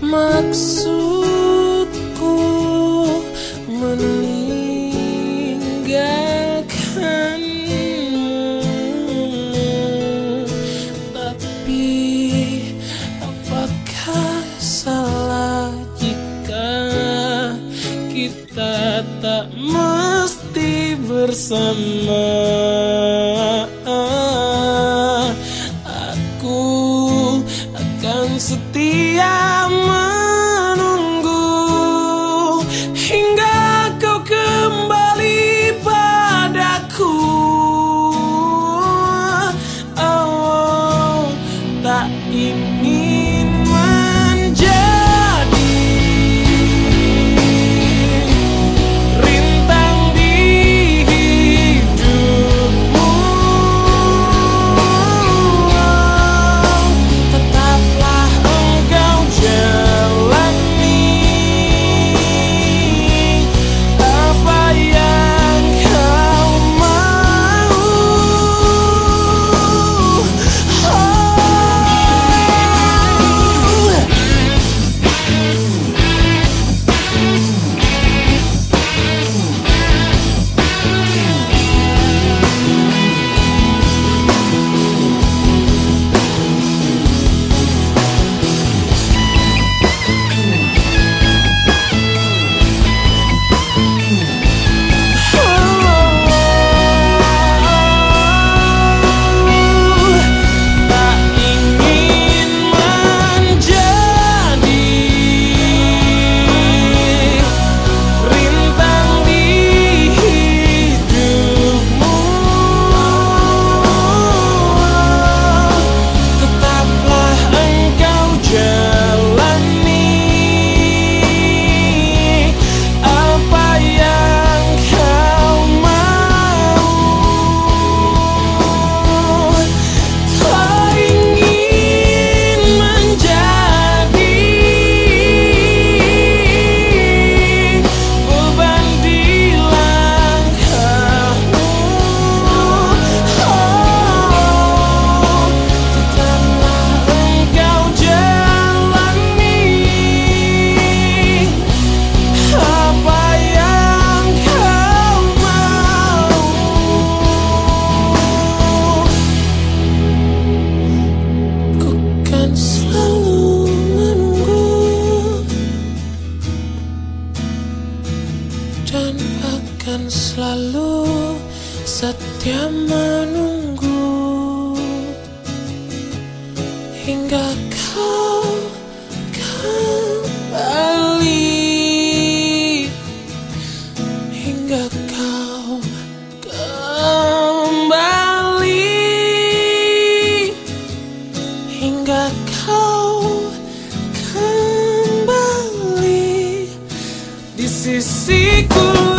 maksud tak mesti bersama. Dan akan selalu setia menunggu. Hingga esse ciclo.